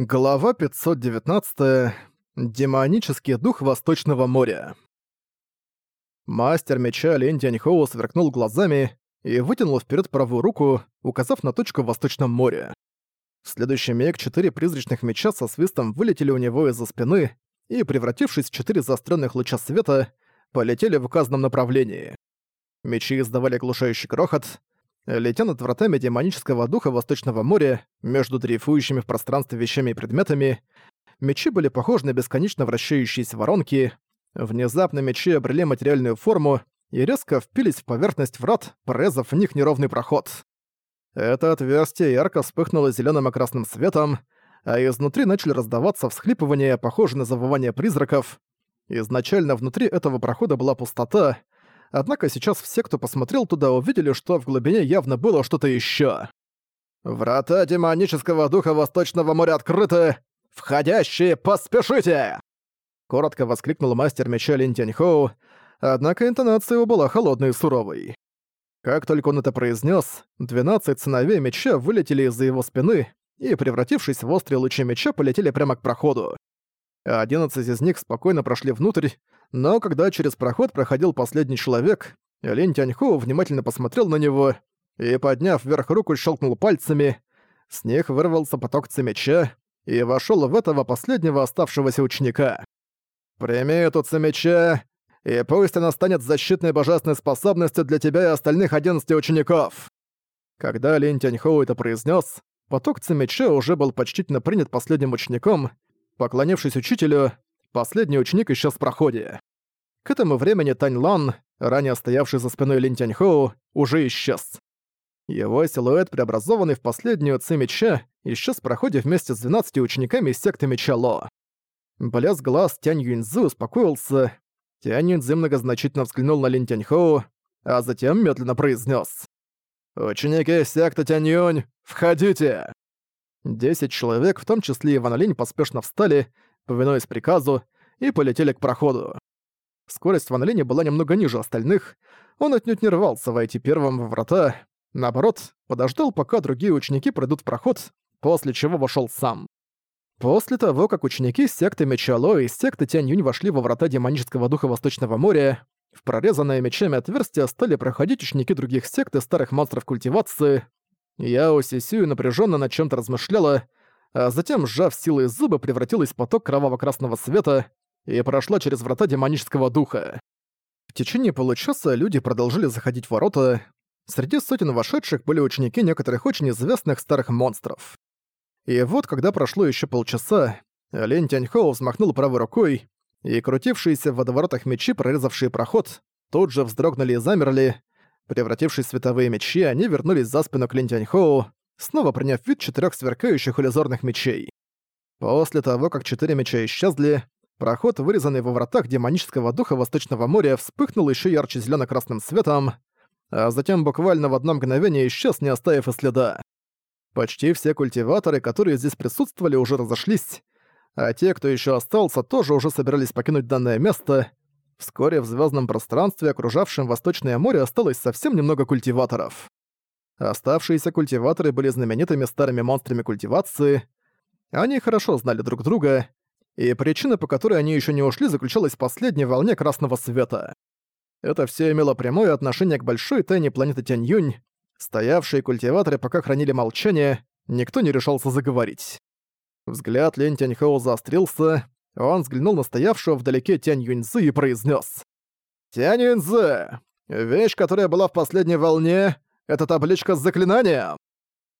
Глава 519. Демонический дух Восточного моря. Мастер меча Лень Дяньхоу сверкнул глазами и вытянул вперед правую руку, указав на точку в Восточном море. В следующий миг четыре призрачных меча со свистом вылетели у него из-за спины и, превратившись в четыре заостренных луча света, полетели в указанном направлении. Мечи издавали глушающий грохот, летя над вратами демонического духа Восточного моря, между дрейфующими в пространстве вещами и предметами, мечи были похожи на бесконечно вращающиеся воронки, внезапно мечи обрели материальную форму и резко впились в поверхность врат, прорезав в них неровный проход. Это отверстие ярко вспыхнуло зеленым и красным светом, а изнутри начали раздаваться всхлипывания, похожие на завывание призраков. Изначально внутри этого прохода была пустота, однако сейчас все, кто посмотрел туда, увидели, что в глубине явно было что-то ещё. «Врата демонического духа Восточного моря открыты! Входящие, поспешите!» Коротко воскликнул мастер меча Лин Тяньхоу, однако интонация его была холодной и суровой. Как только он это произнес, 12 сыновей меча вылетели из-за его спины и, превратившись в острые лучи меча, полетели прямо к проходу. 11 из них спокойно прошли внутрь, но когда через проход проходил последний человек, Линь Тяньху внимательно посмотрел на него и, подняв вверх руку, щелкнул пальцами. С них вырвался поток цемеча и вошел в этого последнего оставшегося ученика. «Прими эту цемеча, и пусть она станет защитной божественной способностью для тебя и остальных одиннадцати учеников!» Когда Линь Тяньхоу это произнес, поток Ци Меча уже был почтительно принят последним учеником. Поклонившись учителю, Последний ученик исчез в проходе. К этому времени Тань Лан, ранее стоявший за спиной Лин Тяньхоу, уже исчез. Его силуэт, преобразованный в последнюю Ци Меча, исчез в проходе вместе с 12 учениками секты Меча Ло. Блеск глаз Тянь Юньзы успокоился. Тянь Юньзы многозначительно взглянул на Лин Тяньхоу, а затем медленно произнес: «Ученики секты Тянь Юнь, входите!» Десять человек, в том числе и Ван Линь, поспешно встали повинуясь приказу, и полетели к проходу. Скорость Ван Линя была немного ниже остальных, он отнюдь не рвался войти первым во врата, наоборот, подождал, пока другие ученики пройдут в проход, после чего вошел сам. После того, как ученики секты Мечало и секты Тянь-Юнь вошли во врата демонического духа Восточного моря, в прорезанное мечами отверстия стали проходить ученики других сект и старых монстров культивации. Яо Сисюй напряженно над чем-то размышляла, а затем, сжав силой зубы, превратилась в поток кроваво-красного света и прошла через врата демонического духа. В течение получаса люди продолжили заходить в ворота. Среди сотен вошедших были ученики некоторых очень известных старых монстров. И вот, когда прошло еще полчаса, Лень Тяньхоу взмахнул правой рукой, и крутившиеся в водоворотах мечи, прорезавшие проход, тут же вздрогнули и замерли. Превратившись в световые мечи, они вернулись за спину к Лень Тяньхоу, снова приняв вид четырех сверкающих иллюзорных мечей. После того, как четыре меча исчезли, проход, вырезанный во вратах демонического духа Восточного моря, вспыхнул еще ярче зелено красным светом, а затем буквально в одно мгновение исчез, не оставив и следа. Почти все культиваторы, которые здесь присутствовали, уже разошлись, а те, кто еще остался, тоже уже собирались покинуть данное место. Вскоре в звездном пространстве, окружавшем Восточное море, осталось совсем немного культиваторов. Оставшиеся культиваторы были знаменитыми старыми монстрами культивации. Они хорошо знали друг друга, и причина, по которой они еще не ушли, заключалась в последней волне красного света. Это все имело прямое отношение к большой тайне планеты Тянь-Юнь. Стоявшие культиваторы пока хранили молчание, никто не решался заговорить. Взгляд Лень Тяньхоу заострился, он взглянул на стоявшего вдалеке Тянь Юньзы и произнес: «Тянь Юньзы, вещь, которая была в последней волне, это табличка с заклинанием!»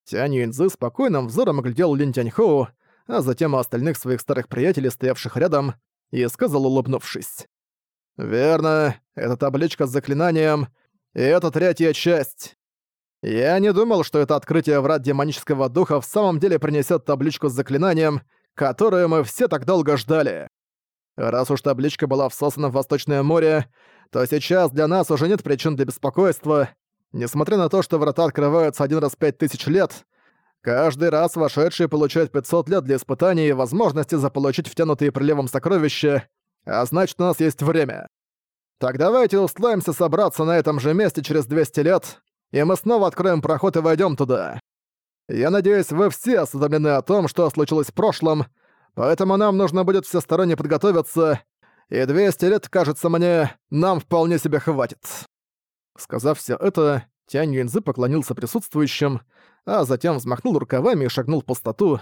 Тянь Юньцзы спокойным взором оглядел Лин Тяньхоу, а затем остальных своих старых приятелей, стоявших рядом, и сказал, улыбнувшись. «Верно, это табличка с заклинанием, и это третья часть. Я не думал, что это открытие врат демонического духа в самом деле принесет табличку с заклинанием, которую мы все так долго ждали. Раз уж табличка была всосана в Восточное море, то сейчас для нас уже нет причин для беспокойства, Несмотря на то, что врата открываются один раз в пять тысяч лет, каждый раз вошедшие получают 500 лет для испытаний и возможности заполучить втянутые приливом сокровища, а значит, у нас есть время. Так давайте условимся собраться на этом же месте через 200 лет, и мы снова откроем проход и войдем туда. Я надеюсь, вы все осведомлены о том, что случилось в прошлом, поэтому нам нужно будет всесторонне подготовиться, и 200 лет, кажется мне, нам вполне себе хватит». Сказав все это, Тянь Юньзы поклонился присутствующим, а затем взмахнул рукавами и шагнул в пустоту.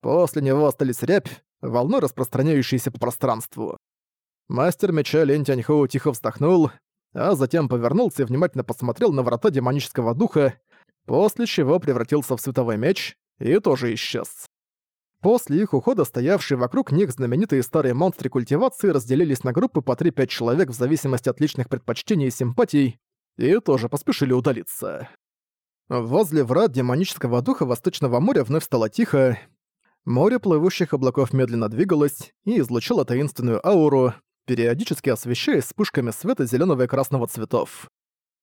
После него остались рябь, волной распространяющейся по пространству. Мастер меча Лень Тяньхоу тихо вздохнул, а затем повернулся и внимательно посмотрел на врата демонического духа, после чего превратился в световой меч и тоже исчез. После их ухода стоявшие вокруг них знаменитые старые монстры культивации разделились на группы по 3-5 человек в зависимости от личных предпочтений и симпатий, и тоже поспешили удалиться. Возле врат демонического духа Восточного моря вновь стало тихо. Море плывущих облаков медленно двигалось и излучало таинственную ауру, периодически освещаясь вспышками света зеленого и красного цветов.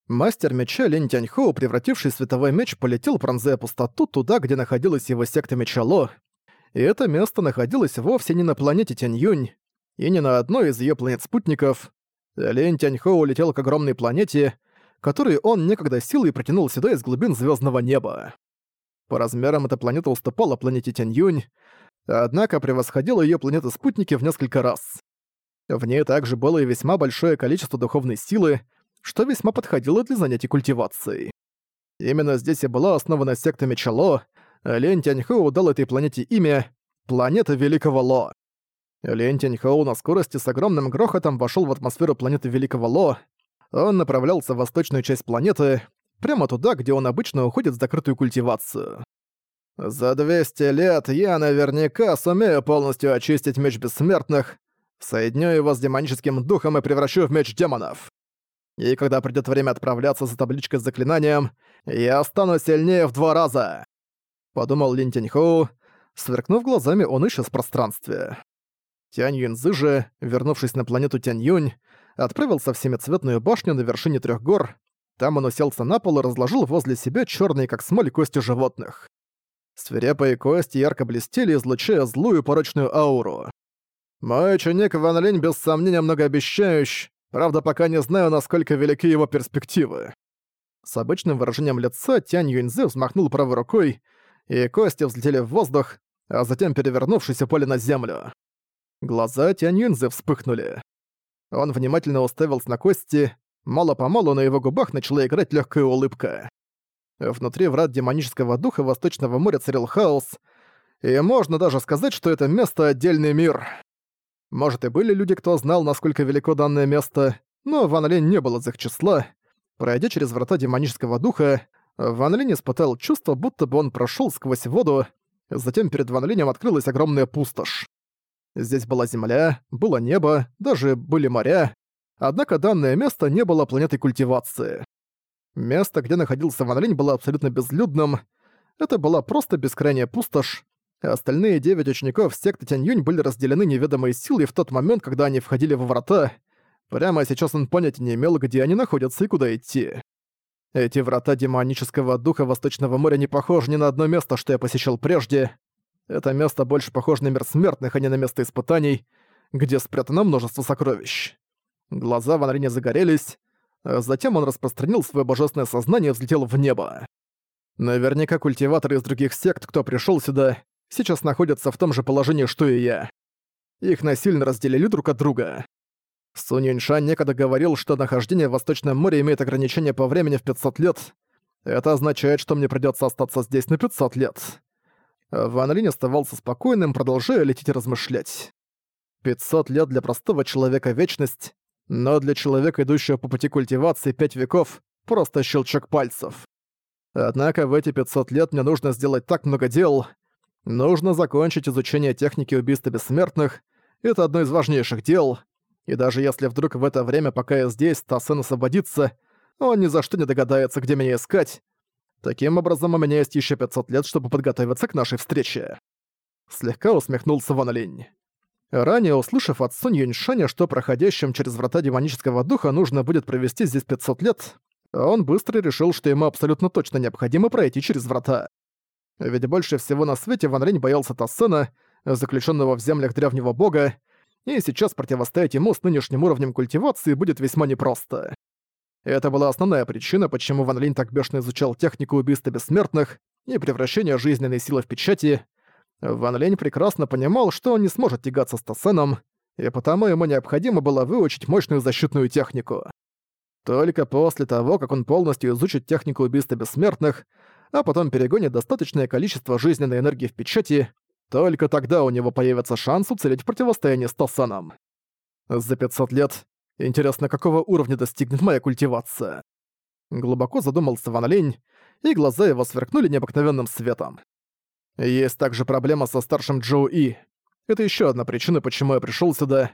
Мастер меча Лень Тяньхоу, превративший световой меч, полетел, пронзая пустоту туда, где находилась его секта Меча Ло, и это место находилось вовсе не на планете Тянь-Юнь, и не на одной из ее планет-спутников. Лень Тяньхоу улетел к огромной планете, которую он некогда силой протянул сюда из глубин звездного неба. По размерам эта планета уступала планете Тянь-Юнь, однако превосходила ее планеты-спутники в несколько раз. В ней также было и весьма большое количество духовной силы, что весьма подходило для занятий культивацией. Именно здесь и была основана секта Мечало, Лень Тяньхоу дал этой планете имя «Планета Великого Ло». Лень Тяньхоу на скорости с огромным грохотом вошел в атмосферу планеты Великого Ло. Он направлялся в восточную часть планеты, прямо туда, где он обычно уходит в закрытую культивацию. «За 200 лет я наверняка сумею полностью очистить меч бессмертных, Соединю его с демоническим духом и превращу в меч демонов. И когда придёт время отправляться за табличкой с заклинанием, я стану сильнее в два раза!» Подумал Лин Тяньхоу. Сверкнув глазами, он исчез в пространстве. Тянь Юньзы же, вернувшись на планету Тянь-Юнь, отправился в семицветную башню на вершине трех гор. Там он уселся на пол и разложил возле себя черные как смоль кости животных. Свирепые кости ярко блестели, излучая злую порочную ауру. Мой ученик Ван Линь без сомнения многообещающий, правда пока не знаю, насколько велики его перспективы. С обычным выражением лица Тянь Юньзы взмахнул правой рукой, и кости взлетели в воздух, а затем перевернувшись упали на землю. Глаза Тянь Юньзы вспыхнули. Он внимательно уставился на кости, мало-помалу на его губах начала играть легкая улыбка. Внутри врат демонического духа Восточного моря царил хаос, и можно даже сказать, что это место — отдельный мир. Может, и были люди, кто знал, насколько велико данное место, но Ван Линь не был из их числа. Пройдя через врата демонического духа, Ван Линь испытал чувство, будто бы он прошел сквозь воду, затем перед Ван Линем открылась огромная пустошь. Здесь была земля, было небо, даже были моря, однако данное место не было планетой культивации. Место, где находился Ван Линь, было абсолютно безлюдным. Это была просто бескрайняя пустошь, Остальные девять учеников секты Тянь-Юнь были разделены неведомой силой в тот момент, когда они входили во врата. Прямо сейчас он понятия не имел, где они находятся и куда идти. Эти врата демонического духа Восточного моря не похожи ни на одно место, что я посещал прежде. Это место больше похоже на мир смертных, а не на место испытаний, где спрятано множество сокровищ. Глаза Ван Линя загорелись, а затем он распространил свое божественное сознание и взлетел в небо. Наверняка культиваторы из других сект, кто пришел сюда, сейчас находятся в том же положении, что и я. Их насильно разделили друг от друга. Сунь Юньшань некогда говорил, что нахождение в Восточном море имеет ограничение по времени в 500 лет. Это означает, что мне придётся остаться здесь на 500 лет. Ван Линь оставался спокойным, продолжая лететь и размышлять. 500 лет для простого человека — вечность, но для человека, идущего по пути культивации пять веков, просто щелчок пальцев. Однако в эти 500 лет мне нужно сделать так много дел, Нужно закончить изучение техники убийства бессмертных. Это одно из важнейших дел. И даже если вдруг в это время, пока я здесь, Тассен освободится, он ни за что не догадается, где меня искать. Таким образом, у меня есть еще 500 лет, чтобы подготовиться к нашей встрече. Слегка усмехнулся Ван Линь. Ранее услышав от Сунь Юньшаня, что проходящим через врата демонического духа нужно будет провести здесь 500 лет, он быстро решил, что ему абсолютно точно необходимо пройти через врата. Ведь больше всего на свете Ван Линь боялся Тассена, заключенного в землях древнего бога, и сейчас противостоять ему с нынешним уровнем культивации будет весьма непросто. Это была основная причина, почему Ван Линь так бешено изучал технику убийства бессмертных, и превращение жизненной силы в печати, Ван Лень прекрасно понимал, что он не сможет тягаться с Тассеном, и потому ему необходимо было выучить мощную защитную технику. Только после того, как он полностью изучит технику убийства бессмертных, а потом перегонит достаточное количество жизненной энергии в печати, только тогда у него появится шанс уцелеть противостояние с Тассаном. За 500 лет интересно, какого уровня достигнет моя культивация. Глубоко задумался Ван Лень, и глаза его сверкнули необыкновенным светом. Есть также проблема со старшим Джоу И. Это еще одна причина, почему я пришел сюда.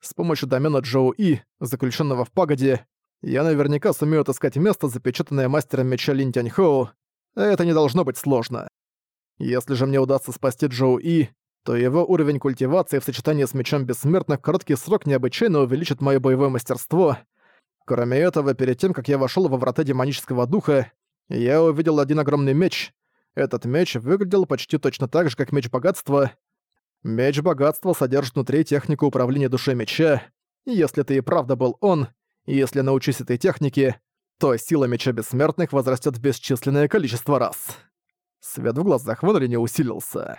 С помощью домена Джоу И, заключенного в пагоде, я наверняка сумею отыскать место, запечатанное мастером меча Лин Тяньхоу. Это не должно быть сложно. Если же мне удастся спасти Джоу И, то его уровень культивации в сочетании с мечом бессмертных в короткий срок необычайно увеличит мое боевое мастерство. Кроме этого, перед тем, как я вошел во врата демонического духа, я увидел один огромный меч. Этот меч выглядел почти точно так же, как меч богатства. Меч богатства содержит внутри технику управления душой меча, если ты и правда был он, если научись этой технике, то сила меча бессмертных возрастет бесчисленное количество раз. Свет в глазах Ванри не усилился.